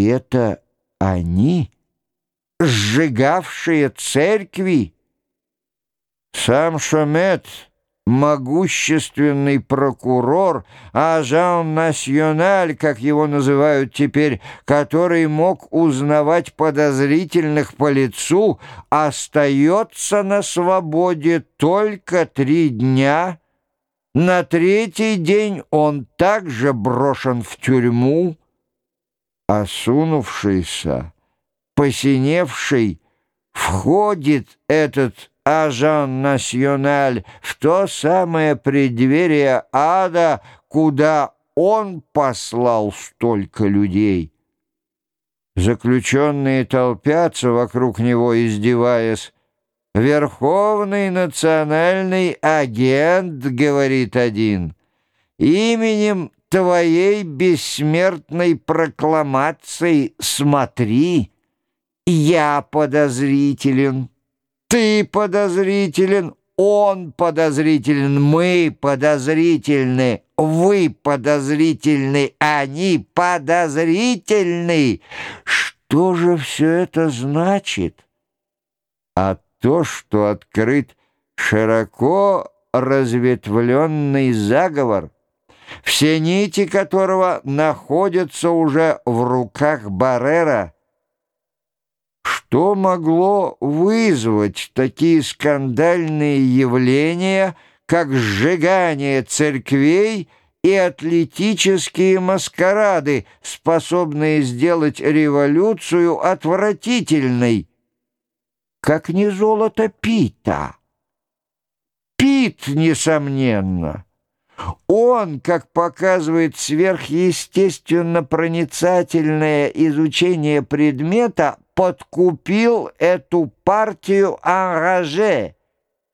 И это они, сжигавшие церкви. Сам Шомет — могущественный прокурор, ажан националь, как его называют теперь, который мог узнавать подозрительных по лицу, остается на свободе только три дня. На третий день он также брошен в тюрьму. Осунувшийся, посиневший, входит этот Ажан Националь в то самое преддверие ада, куда он послал столько людей. Заключенные толпятся вокруг него, издеваясь. «Верховный национальный агент», — говорит один, — «именем твоей бессмертной прокламации смотри, я подозрителен». Ты подозрителен, он подозрителен, мы подозрительны, вы подозрительны, они подозрительны. Что же все это значит? А то, что открыт широко разветвленный заговор, все нити которого находятся уже в руках Баррера, что могло вызвать такие скандальные явления, как сжигание церквей и атлетические маскарады, способные сделать революцию отвратительной? Как не золото Пита. Пит, несомненно. Он, как показывает сверхъестественно проницательное изучение предмета, подкупил эту партию Анраже,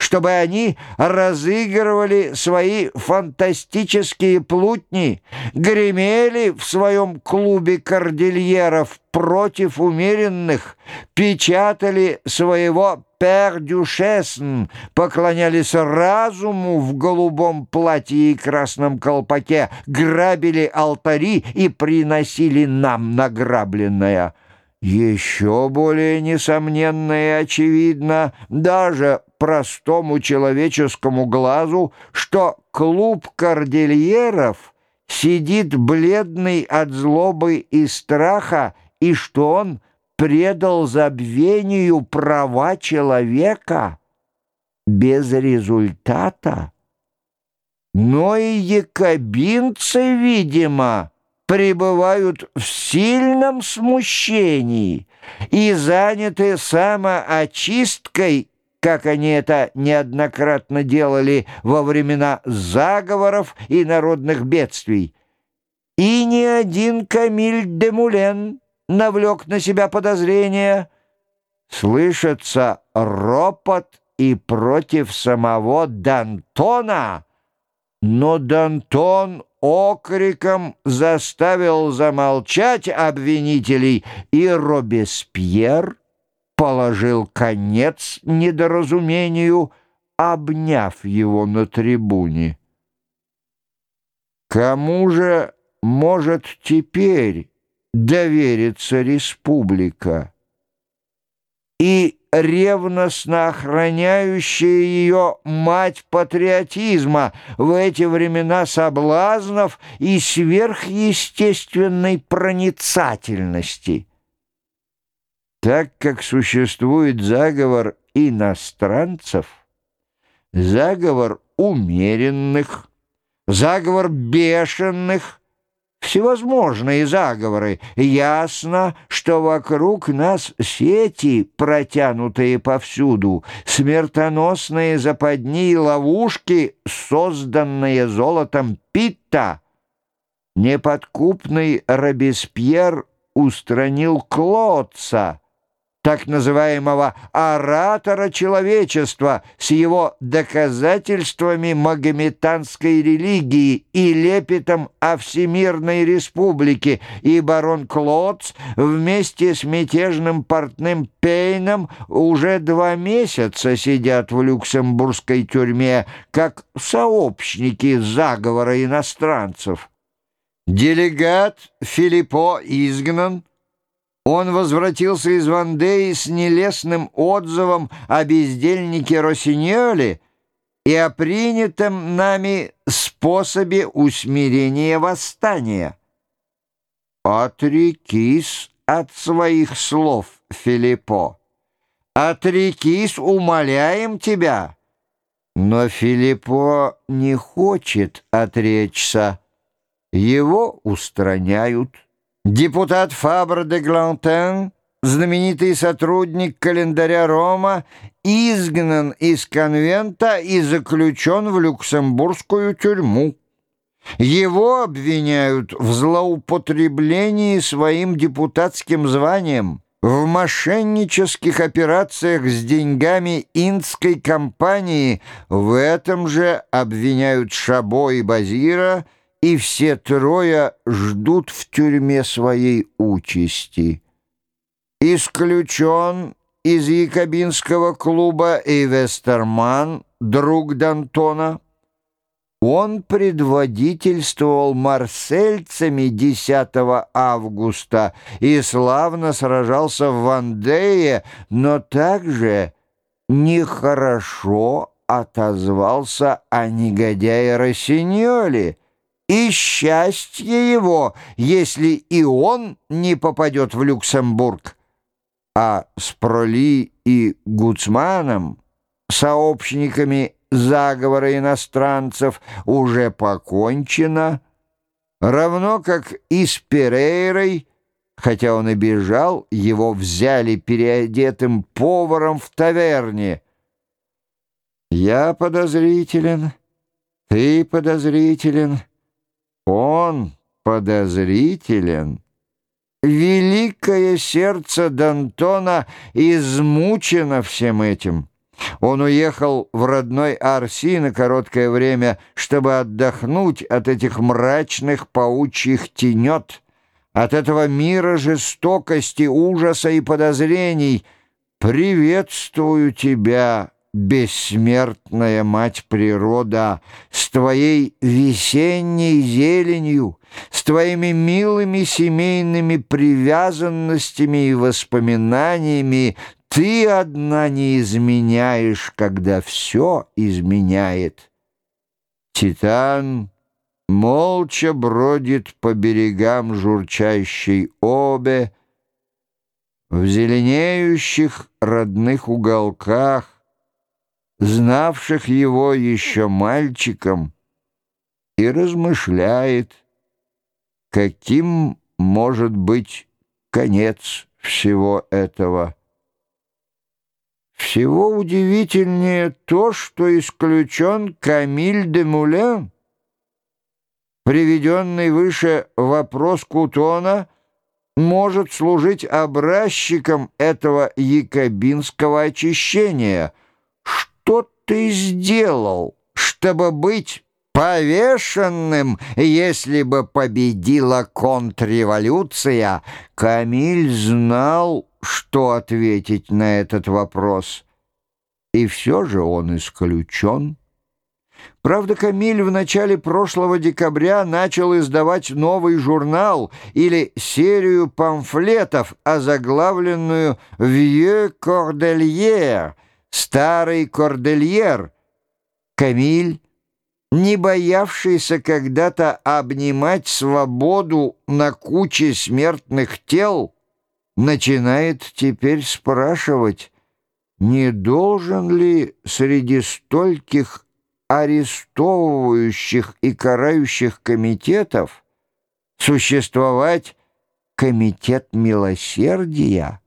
чтобы они разыгрывали свои фантастические плутни, гремели в своем клубе кордильеров против умеренных, печатали своего «Пер Дюшесн», поклонялись разуму в голубом платье и красном колпаке, грабили алтари и приносили нам награбленное. Еще более несомненно и очевидно даже простому человеческому глазу, что клуб кордильеров сидит бледный от злобы и страха, и что он предал забвению права человека без результата. Но и якобинцы, видимо, пребывают в сильном смущении и заняты самоочисткой, как они это неоднократно делали во времена заговоров и народных бедствий. И ни один Камиль де Мулен навлек на себя подозрения. Слышится ропот и против самого Д'Антона, но Д'Антон окриком заставил замолчать обвинителей, и Робеспьер положил конец недоразумению, обняв его на трибуне. Кому же может теперь довериться республика? И ревностно охраняющая ее мать патриотизма в эти времена соблазнов и сверхъестественной проницательности. Так как существует заговор иностранцев, заговор умеренных, заговор бешеных – всевозможные заговоры. Ясно, что вокруг нас сети, протянутые повсюду, смертоносные западни и ловушки, созданные золотом Питта. Неподкупный Робеспьер устранил Клодца — так называемого оратора человечества с его доказательствами магометанской религии и лепетом о Всемирной Республике, и барон Клодс вместе с мятежным портным Пейном уже два месяца сидят в люксембургской тюрьме как сообщники заговора иностранцев. Делегат Филиппо изгнан, Он возвратился из Вандеи с нелестным отзывом о бездельнике Росиньоле и о принятом нами способе усмирения восстания. Отрекись от своих слов, Филиппо. Отрекись, умоляем тебя. Но Филиппо не хочет отречься. Его устраняют. Депутат Фабр де Глантен, знаменитый сотрудник календаря Рома, изгнан из конвента и заключен в люксембургскую тюрьму. Его обвиняют в злоупотреблении своим депутатским званием, в мошеннических операциях с деньгами инской компании. В этом же обвиняют Шабо и Базира, и все трое ждут в тюрьме своей участи. Исключен из якобинского клуба и Вестерман, друг Д'Антона, он предводительствовал марсельцами 10 августа и славно сражался в Вандее, но также нехорошо отозвался о негодяе Рассиньоле, и счастье его, если и он не попадет в Люксембург. А с Проли и Гуцманом, сообщниками заговора иностранцев уже покончено, равно как и с Перейрой, хотя он и бежал, его взяли переодетым поваром в таверне. «Я подозрителен, ты подозрителен, он подозрителен». Великое сердце Д'Антона измучено всем этим. Он уехал в родной Арси на короткое время, чтобы отдохнуть от этих мрачных паучьих тенет, от этого мира жестокости, ужаса и подозрений. «Приветствую тебя!» Бессмертная мать природа, с твоей весенней зеленью, с твоими милыми семейными привязанностями и воспоминаниями, ты одна не изменяешь, когда все изменяет. Титан молча бродит по берегам журчащей обе, в зеленеющих родных уголках, знавших его еще мальчиком, и размышляет, каким может быть конец всего этого. Всего удивительнее то, что исключен Камиль де Мулен. Приведенный выше вопрос Кутона может служить образчиком этого якобинского очищения. Ты сделал, чтобы быть повешенным, если бы победила контрреволюция? Камиль знал, что ответить на этот вопрос. И все же он исключен. Правда, Камиль в начале прошлого декабря начал издавать новый журнал или серию памфлетов, озаглавленную «Vieux Cordelier» — «Старый Кордельер». Камиль, не боявшийся когда-то обнимать свободу на куче смертных тел, начинает теперь спрашивать, не должен ли среди стольких арестовывающих и карающих комитетов существовать комитет милосердия,